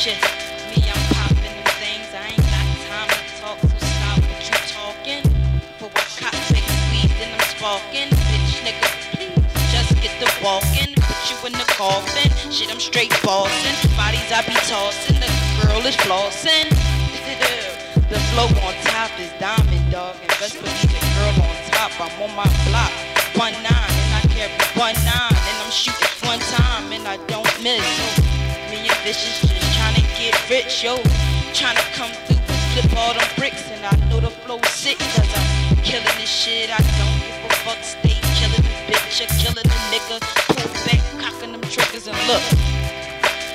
shit. Me, I'm popping them things. I ain't got time to talk, so stop what you talking. But what cop take weed, then I'm sparking. Bitch, nigga, please just get the walking. Put you in the coffin. Shit, I'm straight bossing. Bodies I be tossing. The girl is flossing. the flow on top is diamond, dog. And best believe the girl on top. I'm on my block. One nine, and I carry one nine. And I'm shooting one time, and I don't miss. Me and Vicious just trying to get rich, yo. Trying to come through and flip all them bricks. And I know the flow sick, cause I'm killing this shit. I don't give a fuck. Stay killing the bitch, or killing the nigga. Pull back, cocking them triggers, and look.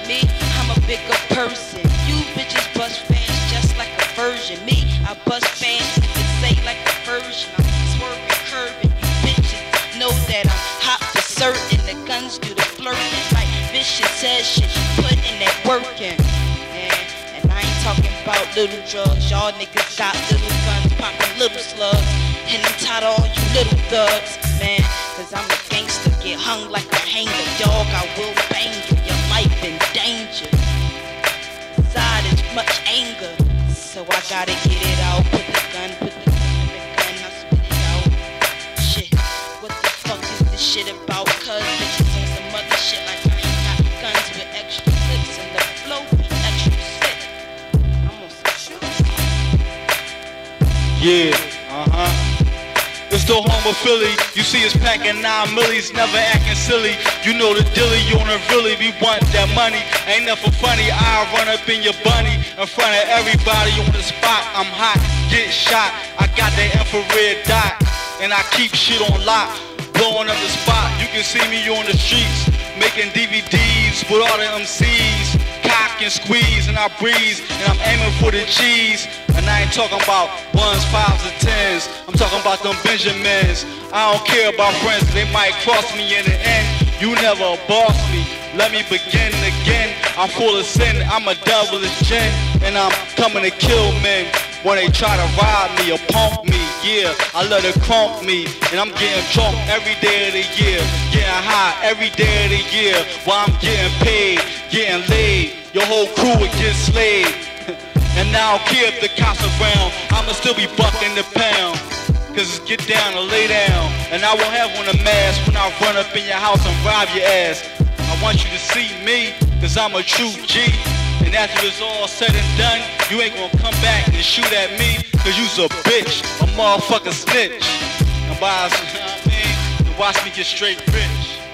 Me, I'm a bigger person. You bitches bust fast just like a version. Me, I bust you can say like a version. I'm swerving, curving. You bitches know that I'm hot for certain. The guns do the flirting like vicious says shit. She put in that working. Little drugs. Y'all niggas got little guns, popping little slugs. And I'm tired of all you little thugs, man. Cause I'm a gangster, get hung like a hanger. Dog, I will bang you. Your life in danger. Inside is much anger. So I gotta get it out. Put the gun, put Yeah, uh huh. It's the home of Philly. You see us packing nine millies, never acting silly. You know the dilly on a really, we want that money. Ain't nothing funny. I run up in your bunny in front of everybody on the spot. I'm hot, get shot. I got that infrared dot, and I keep shit on lock. Blowing up the spot. You can see me on the streets, making DVDs with all the MCs. Cock and squeeze, and I breeze, and I'm aiming for the cheese. And I ain't talking about ones, fives, and tens. I'm talking about them Benjamins. I don't care about friends, they might cross me in the end. You never boss me. Let me begin again. I'm full of sin, I'm a devilish gin, and I'm coming to kill men. When they try to rob me or punk me, yeah, I let it crunk me, and I'm getting drunk every day of the year, getting high every day of the year, while I'm getting paid, getting laid. Your whole crew would get slayed. And I don't care if the cops around, I'ma still be bucking the pound. Cause it's get down or lay down. And I won't have on a mask when I run up in your house and rob your ass. I want you to see me, cause I'm a true G. And after it's all said and done, you ain't gonna come back and shoot at me, cause you's a bitch, a motherfucking snitch. And by, you know I mean, watch me get straight rich.